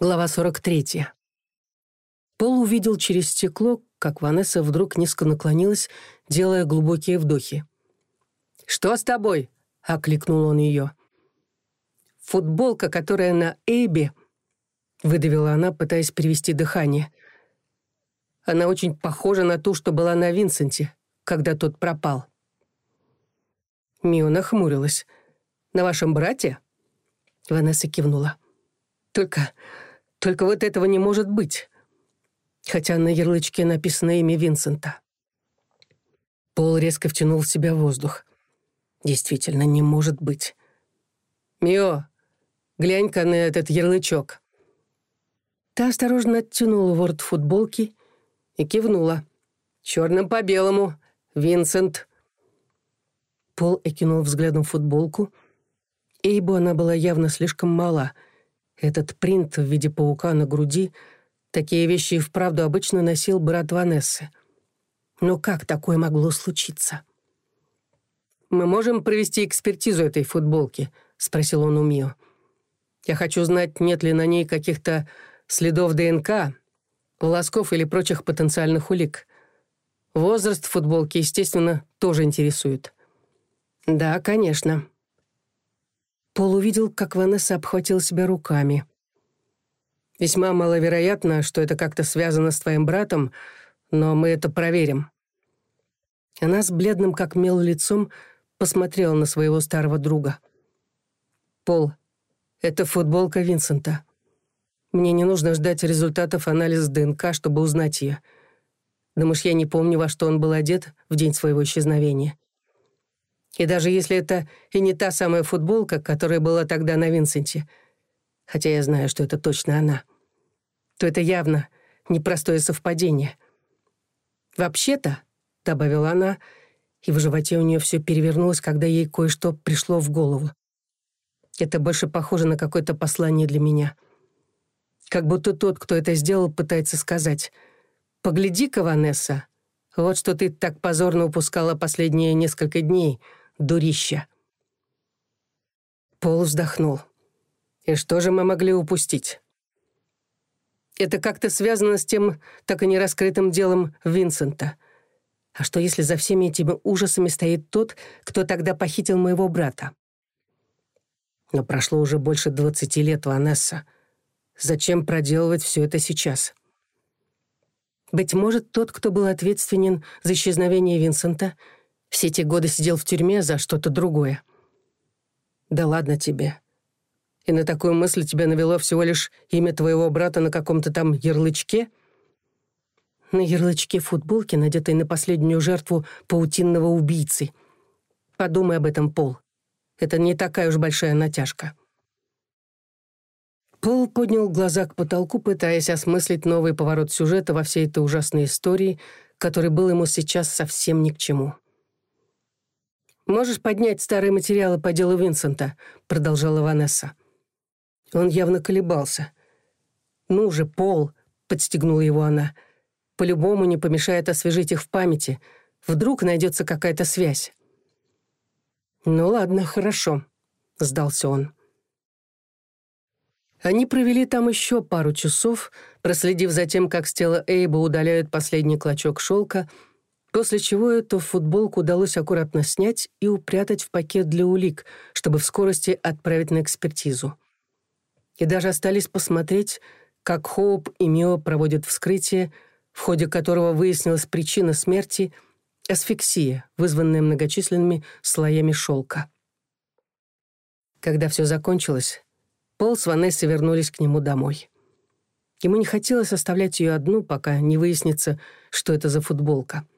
Глава 43. Пол увидел через стекло, как Ванесса вдруг низко наклонилась, делая глубокие вдохи. «Что с тобой?» — окликнул он ее. «Футболка, которая на Эйбе», — выдавила она, пытаясь перевести дыхание. «Она очень похожа на ту, что была на Винсенте, когда тот пропал». Мио нахмурилась. «На вашем брате?» Ванесса кивнула. «Только Только вот этого не может быть. Хотя на ярлычке написано имя Винсента. Пол резко втянул в себя воздух. Действительно, не может быть. «Мио, глянь-ка на этот ярлычок». Та осторожно оттянула ворот футболки и кивнула. «Черным по белому. Винсент». Пол окинул взглядом футболку. Эйбу она была явно слишком мала — этот принт в виде паука на груди, такие вещи и вправду обычно носил брат Ванессы. Но как такое могло случиться? «Мы можем провести экспертизу этой футболки?» — спросил он у Мио. «Я хочу знать, нет ли на ней каких-то следов ДНК, волосков или прочих потенциальных улик. Возраст футболки, естественно, тоже интересует». «Да, конечно», Пол увидел, как Ванесса обхватила себя руками. «Весьма маловероятно, что это как-то связано с твоим братом, но мы это проверим». Она с бледным, как мел, лицом посмотрела на своего старого друга. «Пол, это футболка Винсента. Мне не нужно ждать результатов анализа ДНК, чтобы узнать ее. Думаешь, я не помню, во что он был И даже если это и не та самая футболка, которая была тогда на Винсенте, хотя я знаю, что это точно она, то это явно непростое совпадение. «Вообще-то», — добавила она, и в животе у нее все перевернулось, когда ей кое-что пришло в голову. «Это больше похоже на какое-то послание для меня. Как будто тот, кто это сделал, пытается сказать, «Погляди-ка, Ванесса, вот что ты так позорно упускала последние несколько дней», дурища. Пол вздохнул. И что же мы могли упустить? Это как-то связано с тем так и не раскрытым делом Винсента. А что если за всеми этими ужасами стоит тот, кто тогда похитил моего брата? Но прошло уже больше двадцати лет, Ванесса. Зачем проделывать все это сейчас? Быть может, тот, кто был ответственен за исчезновение Винсента — все эти годы сидел в тюрьме за что-то другое. Да ладно тебе. И на такую мысль тебя навело всего лишь имя твоего брата на каком-то там ярлычке? На ярлычке футболки, надетой на последнюю жертву паутинного убийцы. Подумай об этом, Пол. Это не такая уж большая натяжка. Пол поднял глаза к потолку, пытаясь осмыслить новый поворот сюжета во всей этой ужасной истории, который был ему сейчас совсем ни к чему. «Можешь поднять старые материалы по делу Винсента?» — продолжала Ванесса. Он явно колебался. «Ну же, Пол!» — подстегнула его она. «По-любому не помешает освежить их в памяти. Вдруг найдется какая-то связь». «Ну ладно, хорошо», — сдался он. Они провели там еще пару часов, проследив за тем, как с тела После чего эту футболку удалось аккуратно снять и упрятать в пакет для улик, чтобы в скорости отправить на экспертизу. И даже остались посмотреть, как Хоуп и Мио проводят вскрытие, в ходе которого выяснилась причина смерти — асфиксия, вызванная многочисленными слоями шелка. Когда все закончилось, Пол с Ванессой вернулись к нему домой. Ему не хотелось оставлять ее одну, пока не выяснится, что это за футболка —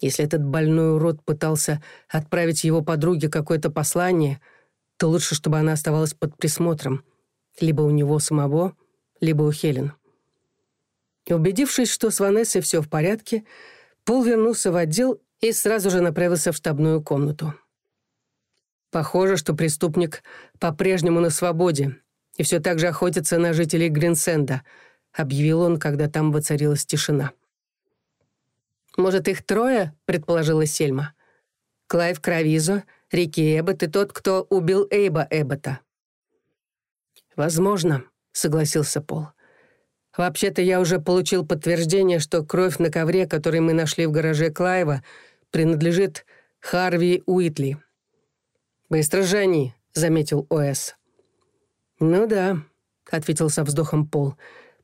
Если этот больной урод пытался отправить его подруге какое-то послание, то лучше, чтобы она оставалась под присмотром. Либо у него самого, либо у Хелен. И убедившись, что с Ванессой все в порядке, Пол вернулся в отдел и сразу же направился в штабную комнату. Похоже, что преступник по-прежнему на свободе и все так же охотится на жителей Гринсенда, объявил он, когда там воцарилась тишина. «Может, их трое?» — предположила Сельма. «Клайв Кравизо, Рики Эббот и тот, кто убил Эйба Эббота». «Возможно», — согласился Пол. «Вообще-то я уже получил подтверждение, что кровь на ковре, который мы нашли в гараже Клайва, принадлежит Харви Уитли». «Быстро же они», — заметил О.С. «Ну да», — ответил со вздохом Пол.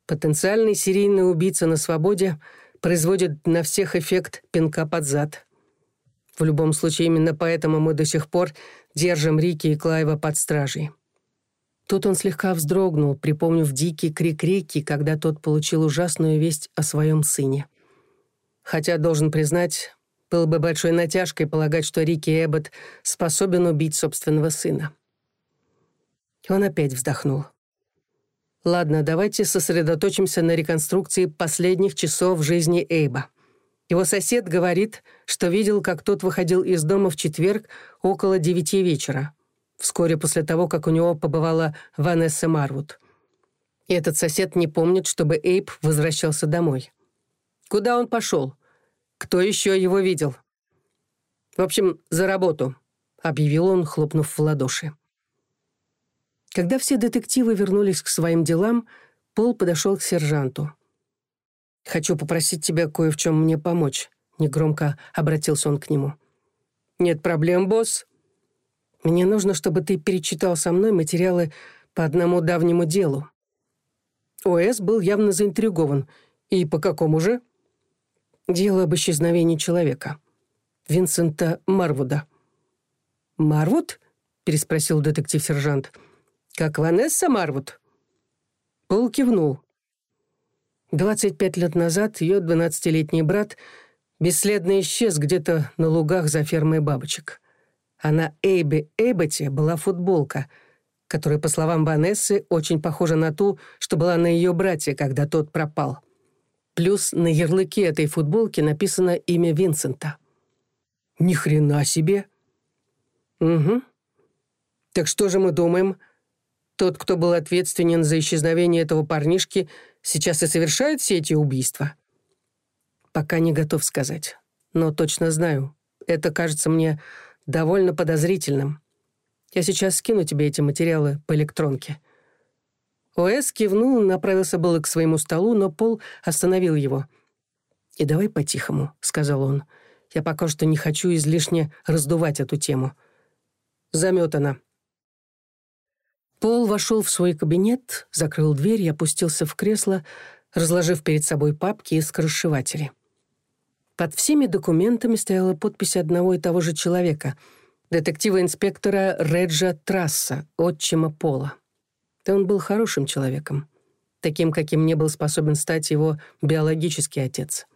«Потенциальный серийный убийца на свободе производит на всех эффект пинка под зад. В любом случае, именно поэтому мы до сих пор держим Рики и Клайва под стражей. Тут он слегка вздрогнул, припомнив дикий крик Рики, когда тот получил ужасную весть о своем сыне. Хотя, должен признать, было бы большой натяжкой полагать, что Рики Эббот способен убить собственного сына. Он опять вздохнул. Ладно, давайте сосредоточимся на реконструкции последних часов жизни Эйба. Его сосед говорит, что видел, как тот выходил из дома в четверг около девяти вечера, вскоре после того, как у него побывала Ванесса Марвуд. И этот сосед не помнит, чтобы Эйб возвращался домой. Куда он пошел? Кто еще его видел? В общем, за работу, объявил он, хлопнув в ладоши. Когда все детективы вернулись к своим делам, Пол подошел к сержанту. «Хочу попросить тебя кое в чем мне помочь», — негромко обратился он к нему. «Нет проблем, босс. Мне нужно, чтобы ты перечитал со мной материалы по одному давнему делу». ОС был явно заинтригован. «И по какому же?» «Дело об исчезновении человека. Винсента Марвуда». «Марвуд?» — переспросил детектив-сержант. «Марвуд?» «Как Ванесса Марвуд? Пол кивнул. Двадцать пять лет назад ее двенадцатилетний брат бесследно исчез где-то на лугах за фермой бабочек. А на Эйбе Эйботе была футболка, которая, по словам Ванессы, очень похожа на ту, что была на ее брате, когда тот пропал. Плюс на ярлыке этой футболки написано имя Винсента. «Ни хрена себе!» «Угу. Так что же мы думаем?» Тот, кто был ответственен за исчезновение этого парнишки, сейчас и совершает все эти убийства? Пока не готов сказать, но точно знаю. Это кажется мне довольно подозрительным. Я сейчас скину тебе эти материалы по электронке». Уэс кивнул, направился было к своему столу, но Пол остановил его. «И давай по-тихому», — сказал он. «Я пока что не хочу излишне раздувать эту тему». «Заметана», «Заметано», Пол вошел в свой кабинет, закрыл дверь и опустился в кресло, разложив перед собой папки и скоросшиватели. Под всеми документами стояла подпись одного и того же человека — детектива-инспектора Реджа Трасса, отчима Пола. Да он был хорошим человеком, таким, каким не был способен стать его биологический отец.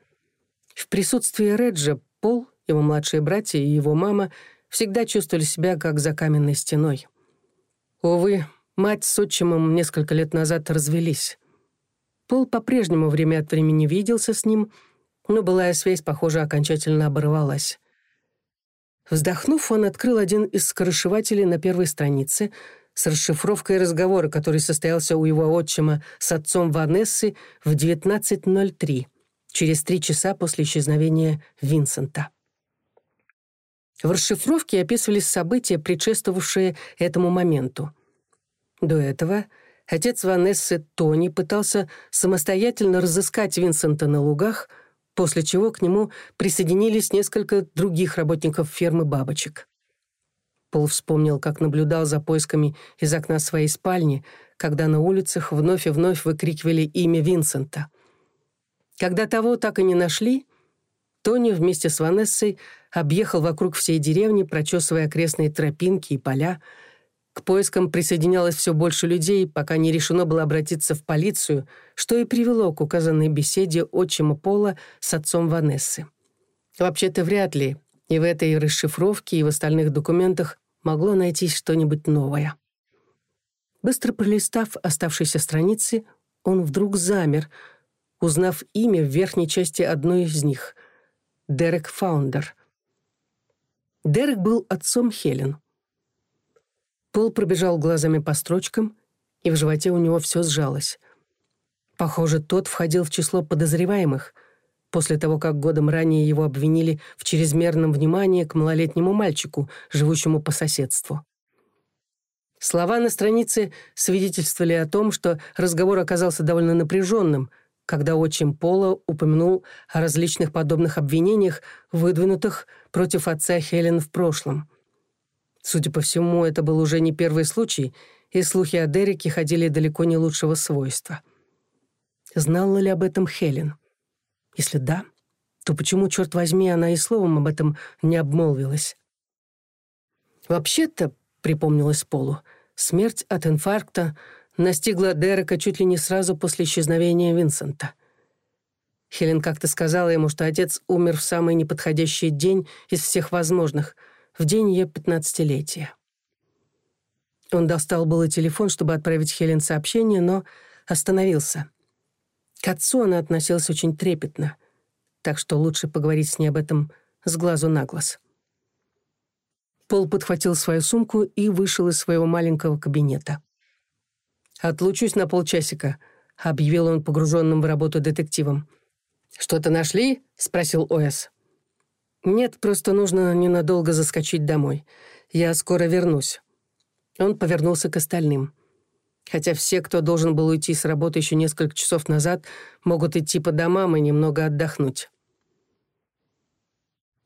В присутствии Реджа Пол, его младшие братья и его мама всегда чувствовали себя как за каменной стеной. Увы, мать с отчимом несколько лет назад развелись. Пол по-прежнему время от времени виделся с ним, но былая связь, похоже, окончательно оборвалась. Вздохнув, он открыл один из скоршевателей на первой странице с расшифровкой разговора, который состоялся у его отчима с отцом Ванессы в 19.03, через три часа после исчезновения Винсента. Расшифровки описывались события, предшествовавшие этому моменту. До этого отец Ванессы Тони пытался самостоятельно разыскать Винсента на лугах, после чего к нему присоединились несколько других работников фермы бабочек. Пол вспомнил, как наблюдал за поисками из окна своей спальни, когда на улицах вновь и вновь выкрикивали имя Винсента. Когда того так и не нашли, Тони вместе с Ванессой – объехал вокруг всей деревни, прочесывая окрестные тропинки и поля. К поискам присоединялось все больше людей, пока не решено было обратиться в полицию, что и привело к указанной беседе отчима Пола с отцом Ванессы. Вообще-то вряд ли и в этой расшифровке, и в остальных документах могло найтись что-нибудь новое. Быстро пролистав оставшиеся страницы, он вдруг замер, узнав имя в верхней части одной из них — Дерек Фаундер — Дерек был отцом Хелен. Пол пробежал глазами по строчкам, и в животе у него все сжалось. Похоже, тот входил в число подозреваемых, после того, как годом ранее его обвинили в чрезмерном внимании к малолетнему мальчику, живущему по соседству. Слова на странице свидетельствовали о том, что разговор оказался довольно напряженным, когда отчим Пола упомянул о различных подобных обвинениях, выдвинутых против отца Хелен в прошлом. Судя по всему, это был уже не первый случай, и слухи о Дереке ходили далеко не лучшего свойства. Знала ли об этом Хелен? Если да, то почему, черт возьми, она и словом об этом не обмолвилась? «Вообще-то», — припомнилась Полу, — «смерть от инфаркта настигла Дерека чуть ли не сразу после исчезновения Винсента». Хелен как-то сказала ему, что отец умер в самый неподходящий день из всех возможных, в день ее пятнадцатилетия. Он достал было телефон, чтобы отправить Хелен сообщение, но остановился. К отцу она относилась очень трепетно, так что лучше поговорить с ней об этом с глазу на глаз. Пол подхватил свою сумку и вышел из своего маленького кабинета. «Отлучусь на полчасика», — объявил он погруженным в работу детективом. «Что-то нашли?» — спросил Оэс. «Нет, просто нужно ненадолго заскочить домой. Я скоро вернусь». Он повернулся к остальным. Хотя все, кто должен был уйти с работы еще несколько часов назад, могут идти по домам и немного отдохнуть.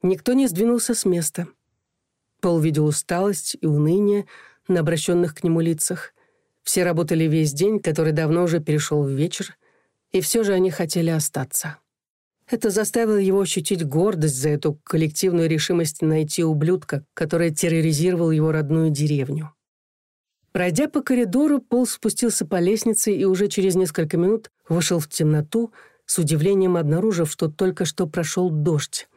Никто не сдвинулся с места. Пол видел усталость и уныние на обращенных к нему лицах. Все работали весь день, который давно уже перешел в вечер, и все же они хотели остаться. Это заставило его ощутить гордость за эту коллективную решимость найти ублюдка, который терроризировал его родную деревню. Пройдя по коридору, Пол спустился по лестнице и уже через несколько минут вышел в темноту, с удивлением обнаружив, что только что прошел дождь.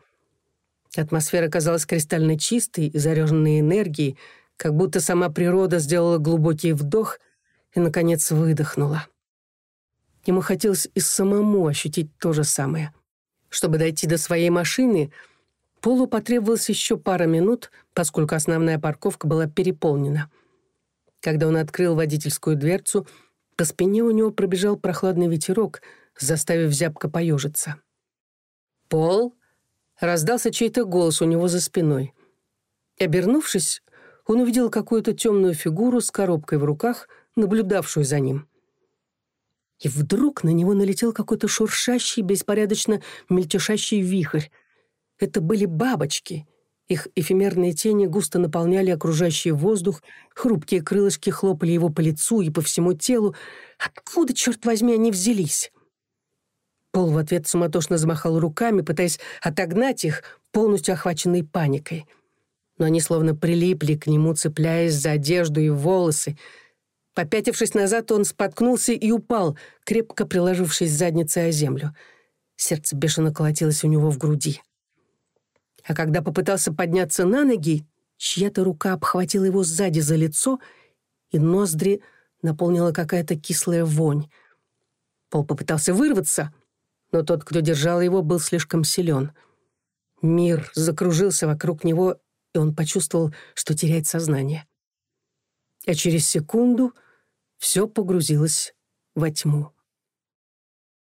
Атмосфера казалась кристально чистой и заряженной энергией, как будто сама природа сделала глубокий вдох и, наконец, выдохнула. Ему хотелось и самому ощутить то же самое — Чтобы дойти до своей машины, Полу потребовалось еще пара минут, поскольку основная парковка была переполнена. Когда он открыл водительскую дверцу, по спине у него пробежал прохладный ветерок, заставив зябко поежиться. «Пол?» раздался чей-то голос у него за спиной. Обернувшись, он увидел какую-то темную фигуру с коробкой в руках, наблюдавшую за ним. И вдруг на него налетел какой-то шуршащий, беспорядочно мельтешащий вихрь. Это были бабочки. Их эфемерные тени густо наполняли окружающий воздух, хрупкие крылышки хлопали его по лицу и по всему телу. Откуда, черт возьми, они взялись? Пол в ответ суматошно замахал руками, пытаясь отогнать их, полностью охваченной паникой. Но они словно прилипли к нему, цепляясь за одежду и волосы. Попятившись назад, он споткнулся и упал, крепко приложившись задницей о землю. Сердце бешено колотилось у него в груди. А когда попытался подняться на ноги, чья-то рука обхватила его сзади за лицо, и ноздри наполнила какая-то кислая вонь. Пол попытался вырваться, но тот, кто держал его, был слишком силен. Мир закружился вокруг него, все погрузилось во тьму.